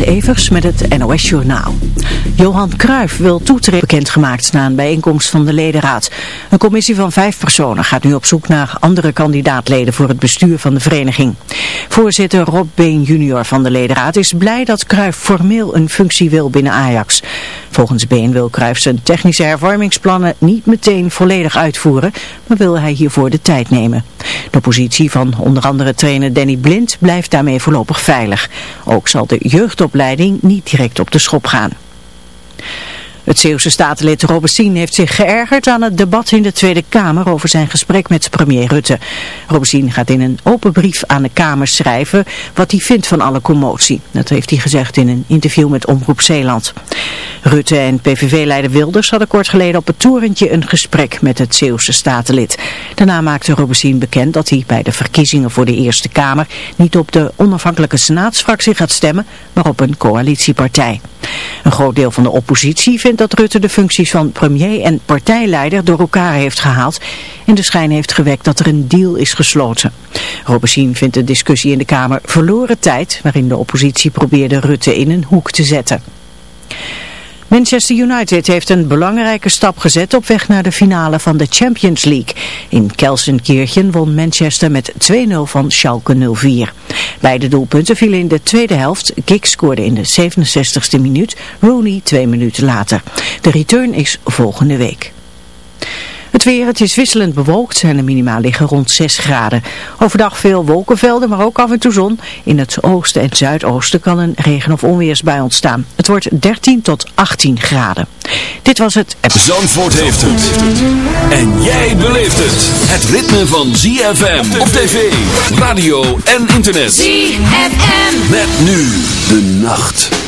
Evers met het NOS Journaal. Johan Cruijff wil toetreden bekendgemaakt na een bijeenkomst van de ledenraad. Een commissie van vijf personen gaat nu op zoek naar andere kandidaatleden voor het bestuur van de vereniging. Voorzitter Rob Been junior van de ledenraad is blij dat Cruijff formeel een functie wil binnen Ajax. Volgens Been wil Cruijff zijn technische hervormingsplannen niet meteen volledig uitvoeren, maar wil hij hiervoor de tijd nemen. De positie van onder andere trainer Danny Blind blijft daarmee voorlopig veilig. Ook zal de jeugdopleiding niet direct op de schop gaan. Het Zeeuwse statenlid Robesien heeft zich geërgerd aan het debat in de Tweede Kamer over zijn gesprek met premier Rutte. Robesien gaat in een open brief aan de Kamer schrijven wat hij vindt van alle commotie. Dat heeft hij gezegd in een interview met Omroep Zeeland. Rutte en PVV-leider Wilders hadden kort geleden op het torentje een gesprek met het Zeeuwse statenlid. Daarna maakte Robesien bekend dat hij bij de verkiezingen voor de Eerste Kamer niet op de onafhankelijke senaatsfractie gaat stemmen, maar op een coalitiepartij. Een groot deel van de oppositie vindt dat Rutte de functies van premier en partijleider door elkaar heeft gehaald en de schijn heeft gewekt dat er een deal is gesloten. Robesien vindt de discussie in de Kamer verloren tijd waarin de oppositie probeerde Rutte in een hoek te zetten. Manchester United heeft een belangrijke stap gezet op weg naar de finale van de Champions League. In Kelsenkirchen won Manchester met 2-0 van Schalke 04. Beide doelpunten vielen in de tweede helft. Giggs scoorde in de 67ste minuut, Rooney twee minuten later. De return is volgende week. Het weer, het is wisselend bewolkt en de minima liggen rond 6 graden. Overdag veel wolkenvelden, maar ook af en toe zon. In het oosten en zuidoosten kan een regen- of onweersbui ontstaan. Het wordt 13 tot 18 graden. Dit was het... Zandvoort heeft het. En jij beleeft het. Het ritme van ZFM op tv, radio en internet. ZFM. Met nu de nacht.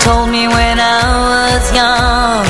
told me when I was young.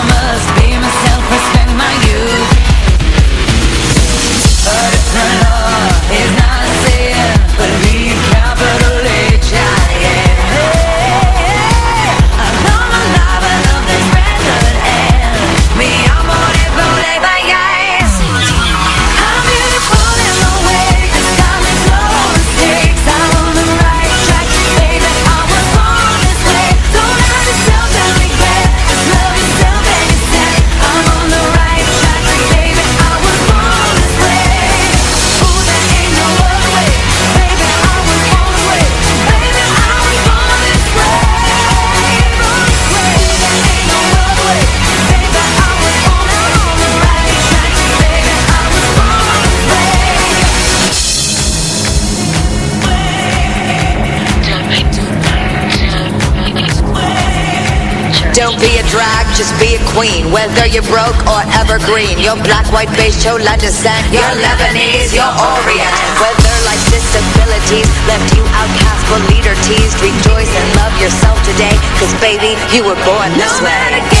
just be a queen Whether you're broke or evergreen. Your black, white, beige, chola descent your Lebanese, your Orient. Whether life's disabilities Left you outcast but leader teased Rejoice and love yourself today. Cause baby, you were born this no way.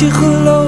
Je gelooft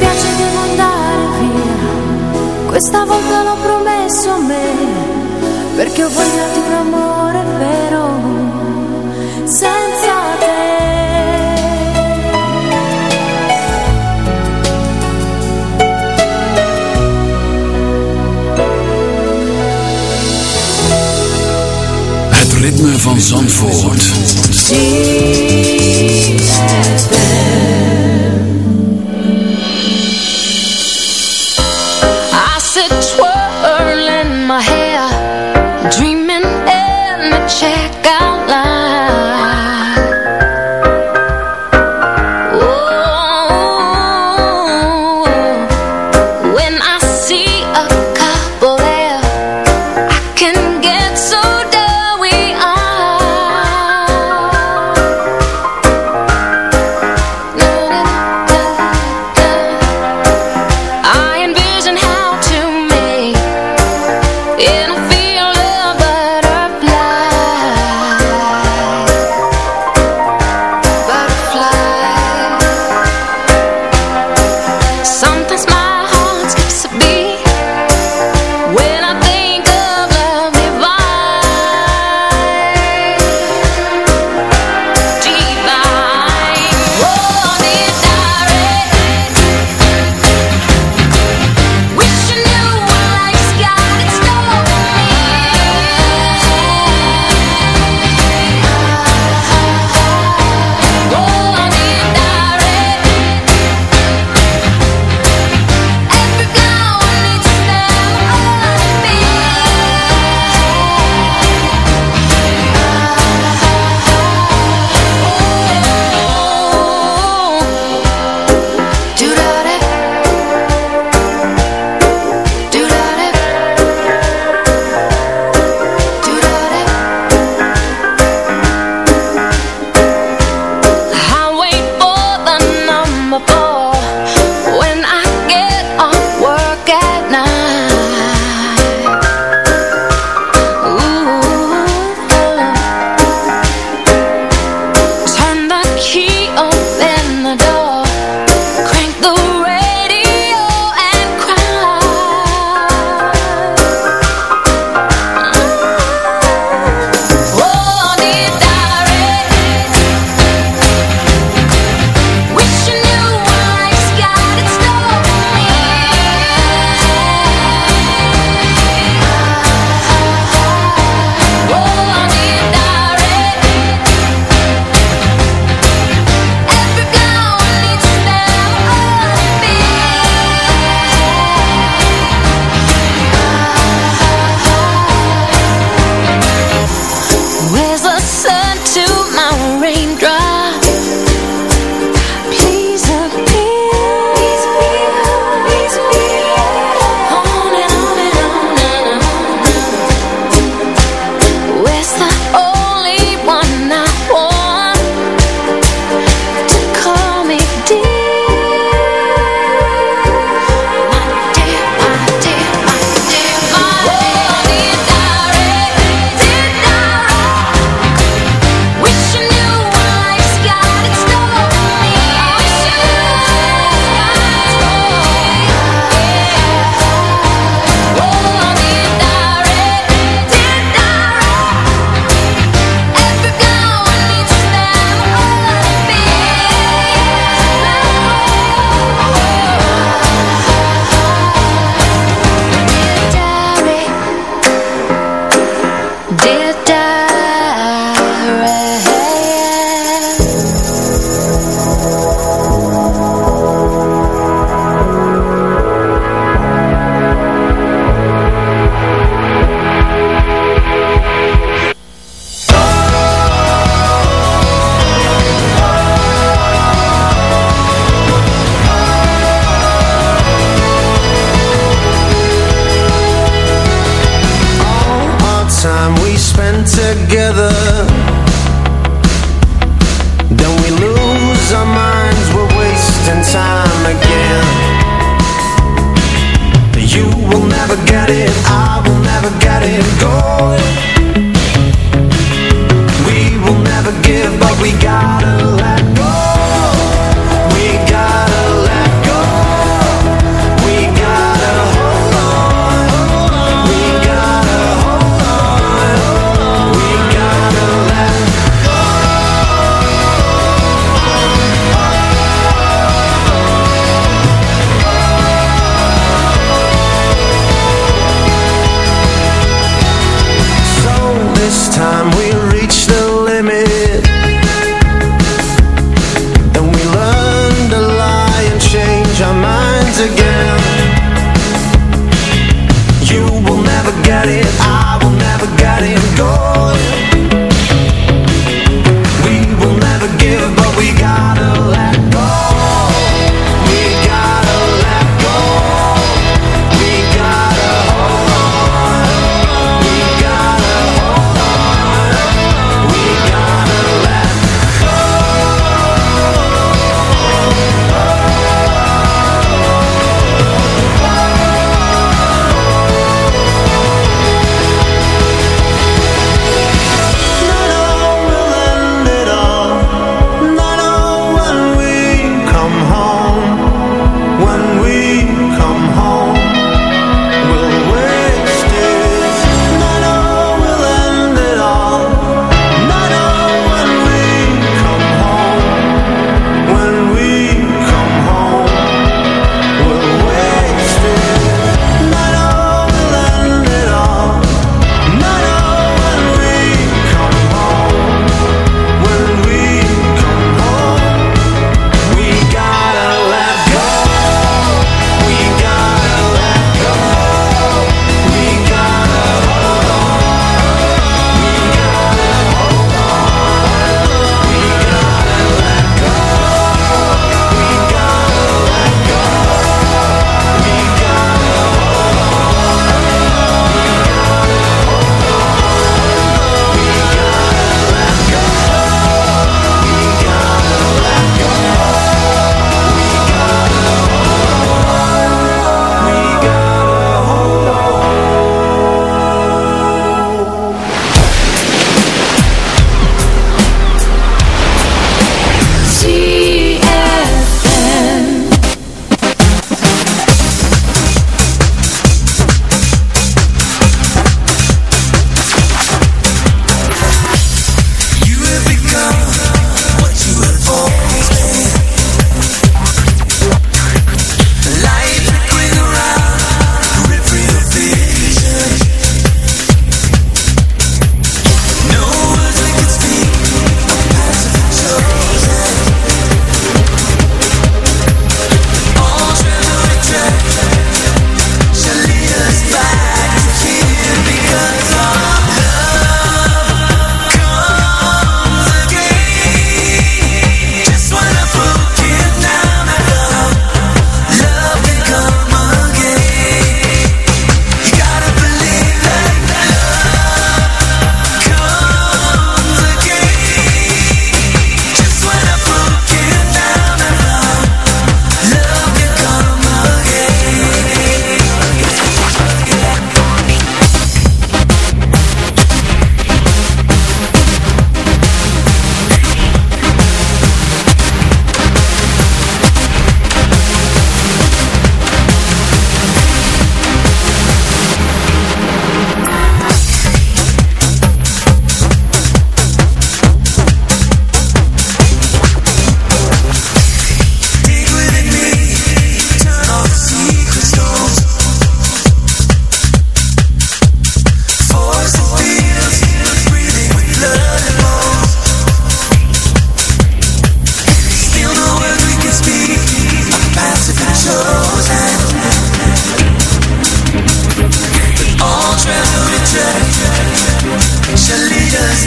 dispiace, devo andare via. Questa volta l'ho promesso a me, perché ho voglia di un amore vero, senza te. Het ritme van Zandvoort. Zie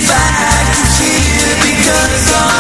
back to cheer because I'm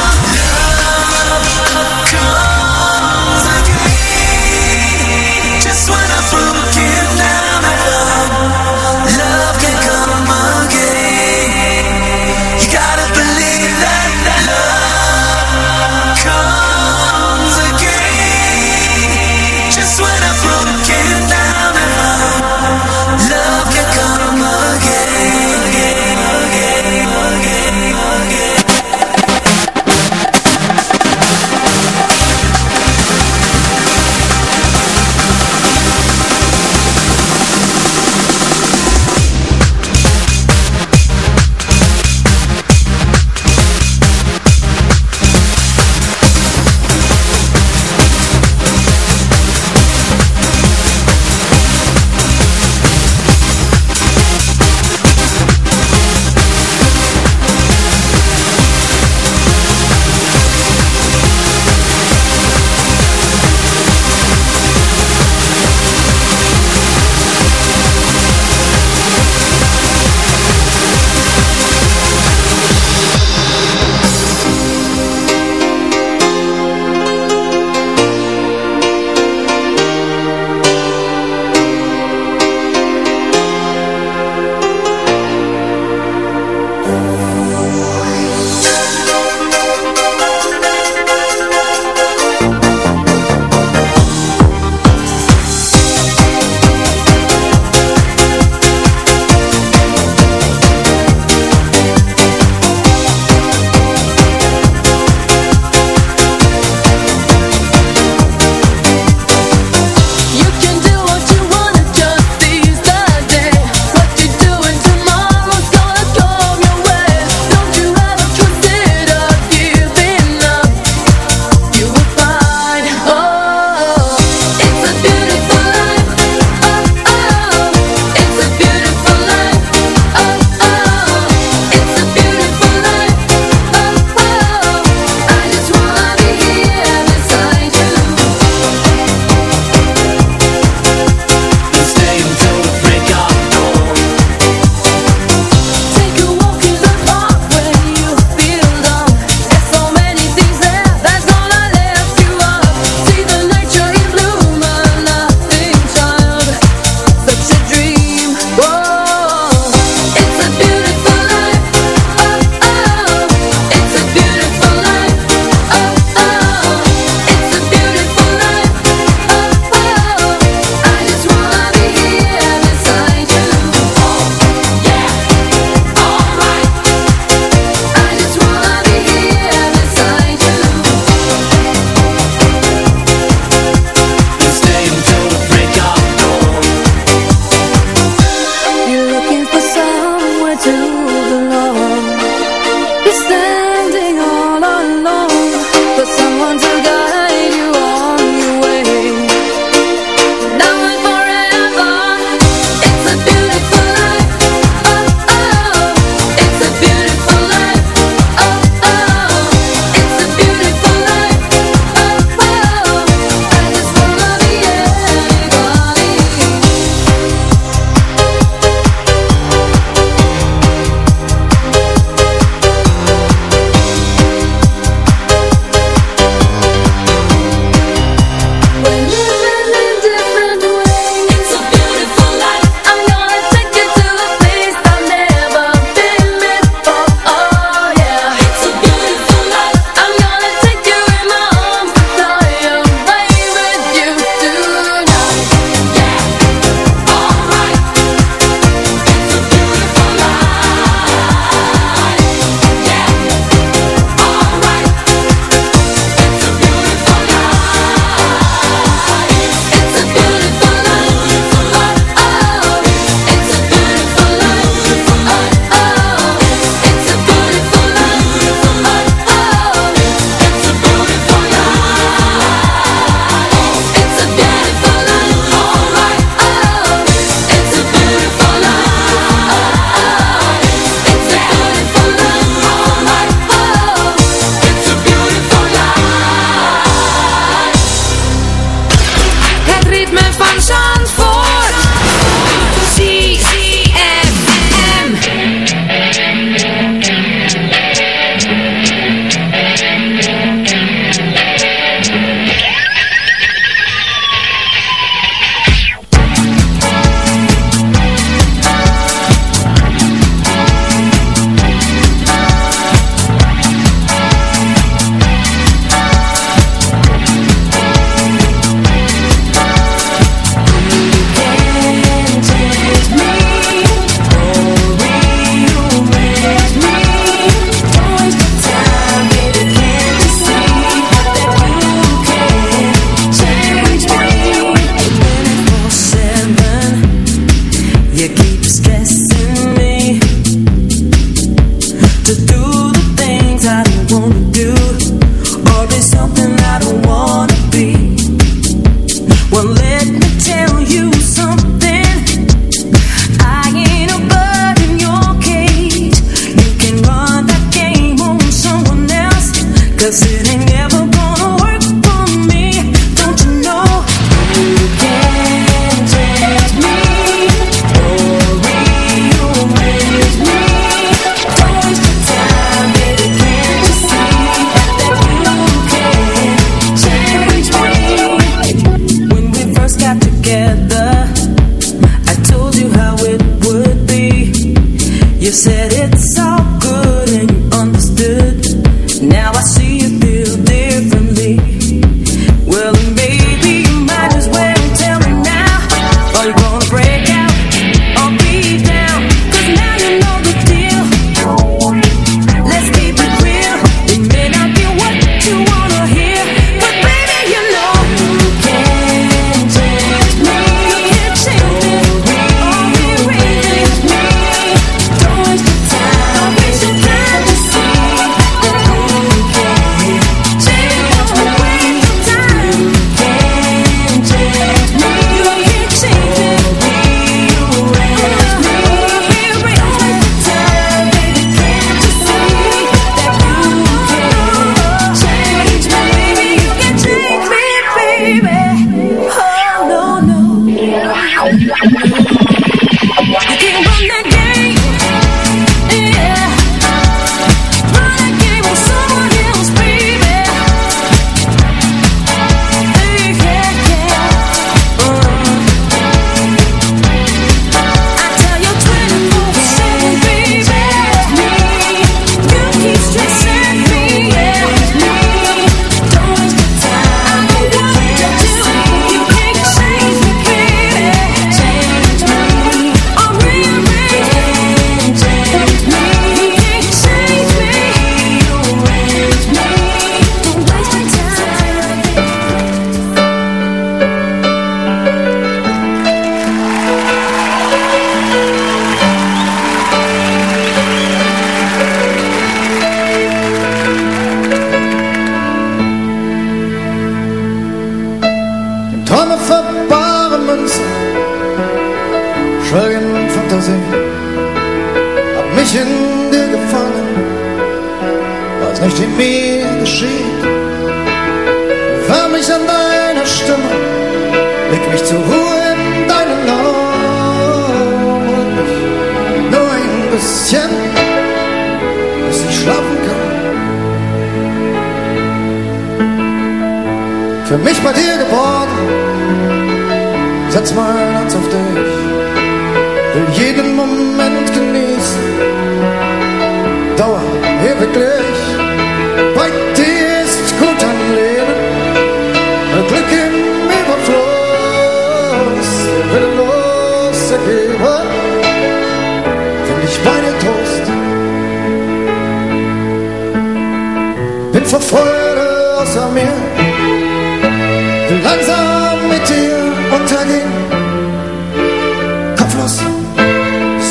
Kopflos,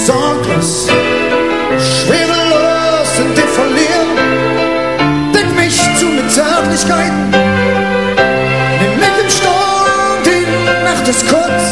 sorglos Schwerelos in dir verlieren Denk mich zu mit Zärtlichkeit Nimm mich im Sturm, die Nacht ist kurz